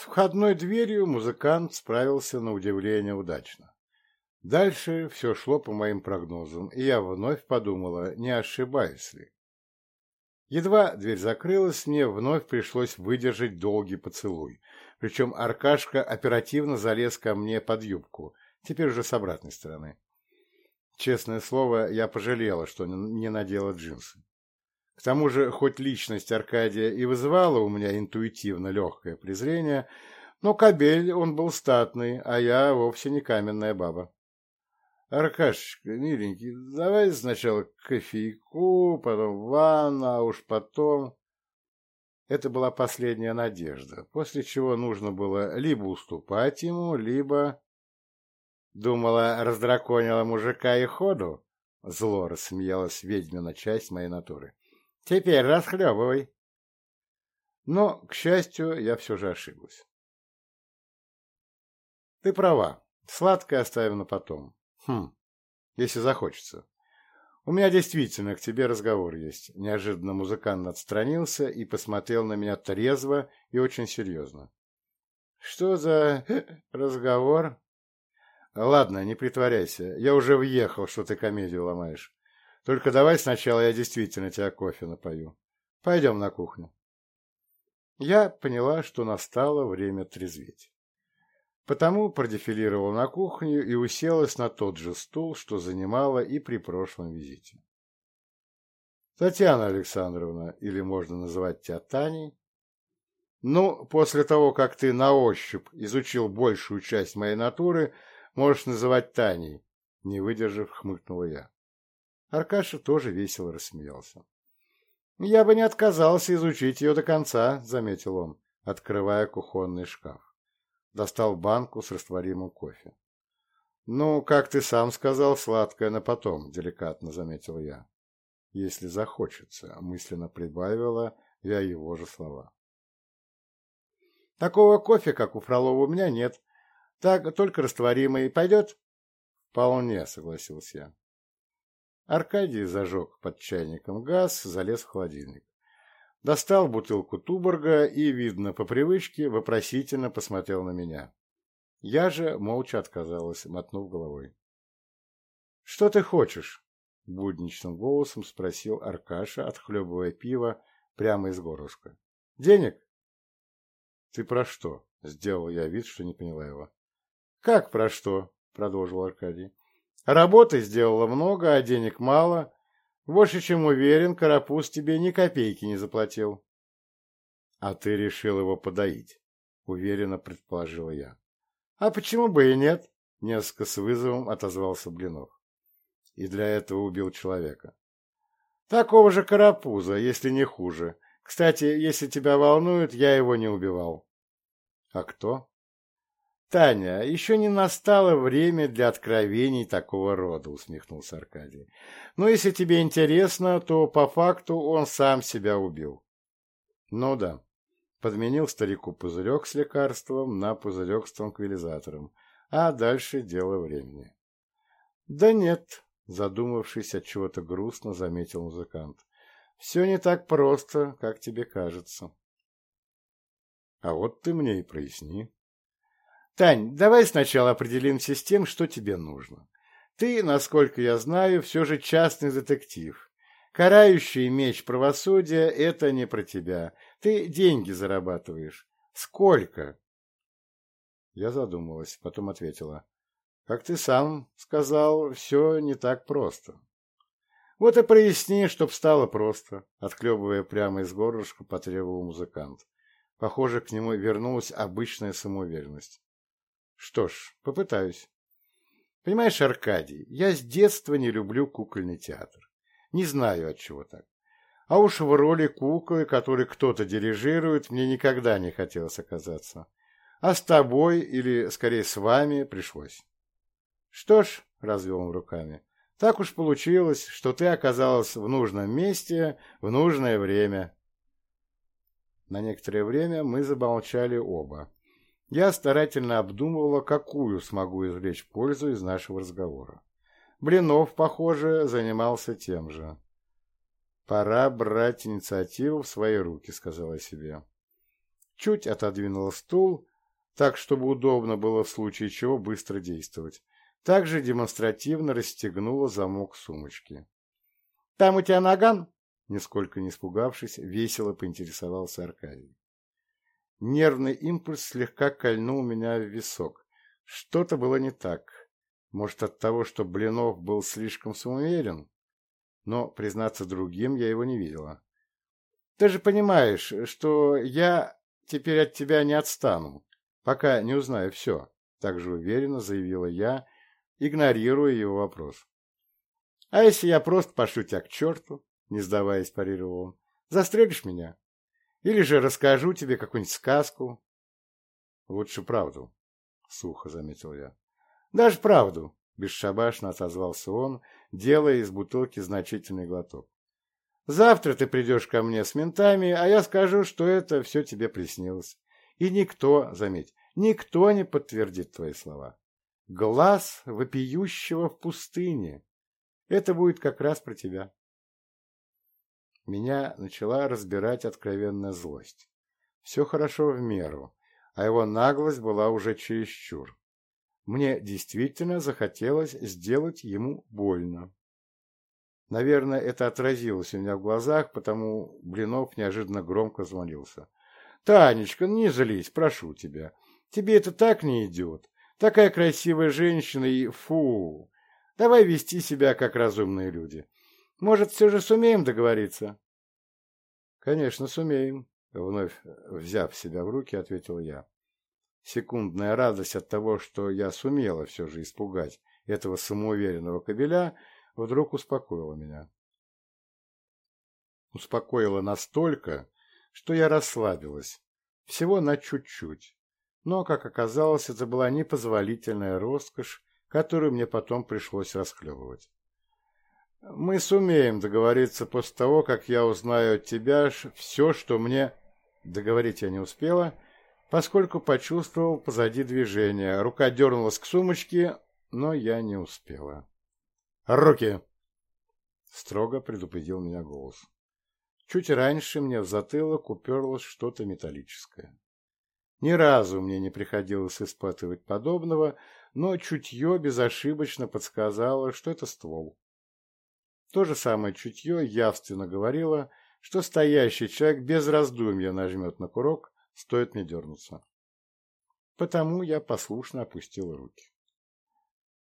Входной дверью музыкант справился на удивление удачно. Дальше все шло по моим прогнозам, и я вновь подумала, не ошибаюсь ли. Едва дверь закрылась, мне вновь пришлось выдержать долгий поцелуй. Причем Аркашка оперативно залез ко мне под юбку, теперь уже с обратной стороны. Честное слово, я пожалела, что не надела джинсы. К тому же, хоть личность Аркадия и вызывала у меня интуитивно легкое презрение, но кобель он был статный, а я вовсе не каменная баба. Аркашечка, миленький, давай сначала кофейку, потом ванна, а уж потом... Это была последняя надежда, после чего нужно было либо уступать ему, либо... Думала, раздраконила мужика и ходу? Зло рассмеялась ведьмина часть моей натуры. Теперь расхлебывай. Но, к счастью, я все же ошиблась. Ты права. Сладкое оставим на потом. Хм, если захочется. У меня действительно к тебе разговор есть. Неожиданно музыкант отстранился и посмотрел на меня трезво и очень серьезно. Что за разговор? Ладно, не притворяйся. Я уже въехал, что ты комедию ломаешь. Только давай сначала я действительно тебя кофе напою. Пойдем на кухню. Я поняла, что настало время трезветь. Потому продефилировала на кухню и уселась на тот же стул, что занимала и при прошлом визите. Татьяна Александровна, или можно называть тебя Таней, ну, после того, как ты на ощупь изучил большую часть моей натуры, можешь называть Таней, не выдержав, хмыкнула я. Аркаша тоже весело рассмеялся. «Я бы не отказался изучить ее до конца», — заметил он, открывая кухонный шкаф. Достал банку с растворимым кофе. «Ну, как ты сам сказал, сладкое на потом», — деликатно заметил я. «Если захочется», — мысленно прибавила я его же слова. «Такого кофе, как у Фролова, у меня нет. Так, только растворимый. Пойдет?» «Вполне», — согласился я. Аркадий зажег под чайником газ, залез в холодильник. Достал бутылку Туборга и, видно по привычке, вопросительно посмотрел на меня. Я же молча отказалась, мотнув головой. — Что ты хочешь? — будничным голосом спросил Аркаша, отхлебывая пиво прямо из горлышка. — Денег? — Ты про что? — сделал я вид, что не поняла его. — Как про что? — продолжил Аркадий. Работы сделала много, а денег мало. Больше, чем уверен, Карапуз тебе ни копейки не заплатил. — А ты решил его подоить, — уверенно предположила я. — А почему бы и нет? — несколько с вызовом отозвался Блинов. И для этого убил человека. — Такого же Карапуза, если не Таня, еще не настало время для откровений такого рода, усмехнулся Аркадий. Но ну, если тебе интересно, то по факту он сам себя убил. Ну да, подменил старику пузырек с лекарством на пузырек с транквилизатором, а дальше дело времени. Да нет, задумавшись от чего-то грустно, заметил музыкант. Все не так просто, как тебе кажется. А вот ты мне и проясни. «Тань, давай сначала определимся с тем, что тебе нужно. Ты, насколько я знаю, все же частный детектив. Карающий меч правосудия – это не про тебя. Ты деньги зарабатываешь. Сколько?» Я задумалась, потом ответила. «Как ты сам сказал, все не так просто». «Вот и проясни, чтоб стало просто», — отклебывая прямо из горлышка, потребовал музыкант. Похоже, к нему вернулась обычная самоуверенность. Что ж, попытаюсь. Понимаешь, Аркадий, я с детства не люблю кукольный театр. Не знаю, от чего так. А уж в роли куклы, которой кто-то дирижирует, мне никогда не хотелось оказаться. А с тобой, или скорее с вами, пришлось. Что ж, развел он руками, так уж Я старательно обдумывала, какую смогу извлечь пользу из нашего разговора. Блинов, похоже, занимался тем же. «Пора брать инициативу в свои руки», — сказала себе. Чуть отодвинула стул, так, чтобы удобно было в случае чего быстро действовать. Также демонстративно расстегнула замок сумочки. «Там у тебя наган?» Нисколько не испугавшись, весело поинтересовался Аркадий нервный импульс слегка кольнул меня в висок. Что-то было не так. Может, от того, что Блинов был слишком самоуверен? Но, признаться другим, я его не видела. Ты же понимаешь, что я теперь от тебя не отстану, пока не узнаю все, — Так же уверенно заявила я, игнорируя его вопрос. — А если я просто пошлю тебя к черту? — не сдаваясь, парировал он. — Застрелишь меня? Или же расскажу тебе какую-нибудь сказку. Лучше правду, сухо заметил я. Даже правду, бесшабашно отозвался он, делая из бутылки значительный глоток. Завтра ты придешь ко мне с ментами, а я скажу, что это все тебе приснилось. И никто, заметь, никто не подтвердит твои слова. Глаз вопиющего в пустыне. Это будет как раз про тебя. Меня начала разбирать откровенная злость. Все хорошо в меру, а его наглость была уже чересчур. Мне действительно захотелось сделать ему больно. Наверное, это отразилось у меня в глазах, потому Блинов неожиданно громко звонился. «Танечка, ну не злись, прошу тебя. Тебе это так не идет. Такая красивая женщина и фу! Давай вести себя, как разумные люди. Может, все же сумеем договориться?» «Конечно, сумеем», — вновь взяв себя в руки, ответил я. Секундная радость от того, что я сумела все же испугать этого самоуверенного кабеля, вдруг успокоила меня. Успокоила настолько, что я расслабилась, всего на чуть-чуть. Но, как оказалось, это была непозволительная роскошь, которую мне потом пришлось расхлебывать. Мы сумеем договориться после того, как я узнаю от тебя все, что мне... Договорить я не успела, поскольку почувствовал позади движение. Рука дернулась к сумочке, но я не успела. «Руки!» — строго предупредил меня голос. Чуть раньше мне в затылок уперлось что-то металлическое. Ни разу мне не приходилось испытывать подобного, но чутье безошибочно подсказало, что это ствол. То же самое чутье явственно говорило, что стоящий человек без раздумья нажмет на курок, стоит мне дернуться. Потому я послушно опустил руки.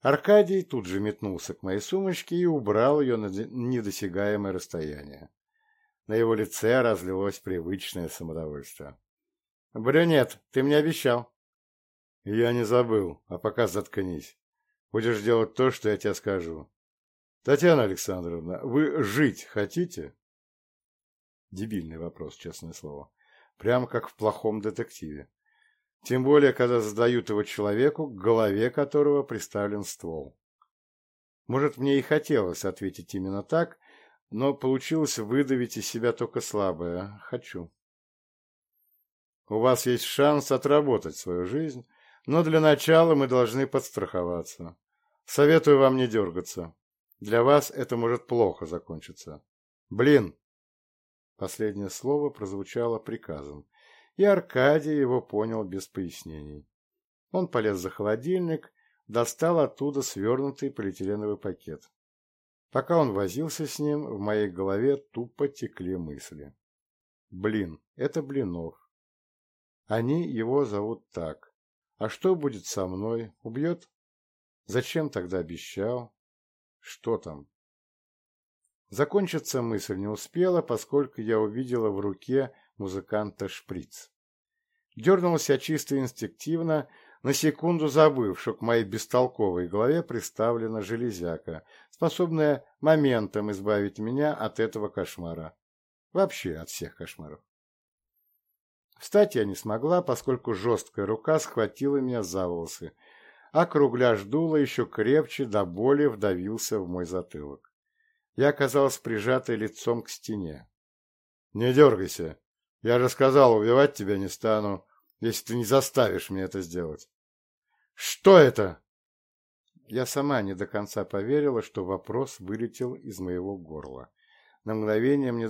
Аркадий тут же метнулся к моей сумочке и убрал ее на недосягаемое расстояние. На его лице разлилось привычное самодовольство. «Брюнет, ты мне обещал». «Я не забыл, Татьяна Александровна, вы жить хотите? Дебильный вопрос, честное слово. Прям как в плохом детективе. Тем более, когда задают его человеку, к голове которого приставлен ствол. Может, мне и хотелось ответить именно так, но получилось выдавить из себя только слабое «хочу». У вас есть шанс отработать свою жизнь, но для начала мы должны подстраховаться. Советую вам не дергаться. Для вас это может плохо закончиться. Блин! Последнее слово прозвучало приказом, и Аркадий его понял без пояснений. Он полез за холодильник, достал оттуда свернутый полиэтиленовый пакет. Пока он возился с ним, в моей голове тупо текли мысли. Блин, это Блинов. Они его зовут так. А что будет со мной? Убьет? Зачем тогда обещал? Что там? Закончиться мысль не успела, поскольку я увидела в руке музыканта шприц. Дернулся чисто инстинктивно, на секунду забыв, что к моей бестолковой голове приставлена железяка, способная моментом избавить меня от этого кошмара. Вообще от всех кошмаров. Встать я не смогла, поскольку жесткая рука схватила меня за волосы, а кругляш дула еще крепче до боли вдавился в мой затылок я оказалась прижатой лицом к стене. «Не дергайся. Я же сказал, убивать тебя не стану, если ты не заставишь меня это сделать». «Что это?» Я сама не до конца поверила, что вопрос вылетел из моего горла. На мгновение мне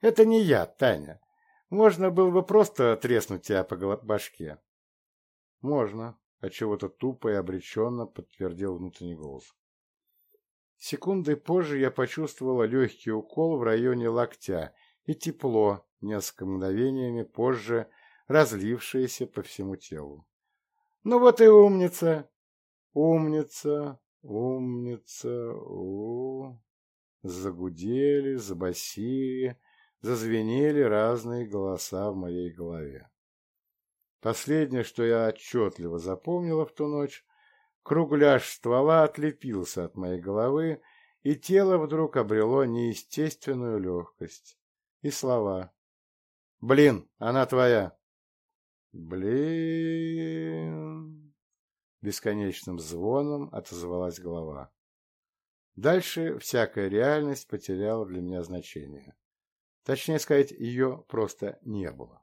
даже показалось, что спросил кто-то третий. «Снотворное», — спокойно и уверенно ответил Аркадий. «Это не я, Таня. Можно было бы просто треснуть тебя по башке». «Можно», — а чего-то тупо и обреченно подтвердил внутренний голос. Секундой позже я почувствовала легкий укол в районе локтя и тепло, несколько мгновениями позже разлившееся по всему телу. «Ну зазвенели разные голоса в моей голове. Последнее, что я отчетливо запомнила в ту ночь, кругляш ствола отлепился от моей головы, и тело вдруг обрело неестественную легкость. И слова. «Блин, она твоя!» «Блин!» Бесконечным звоном отозвалась голова. Дальше всякая реальность потеряла для меня значение. Точнее сказать, ее просто не было.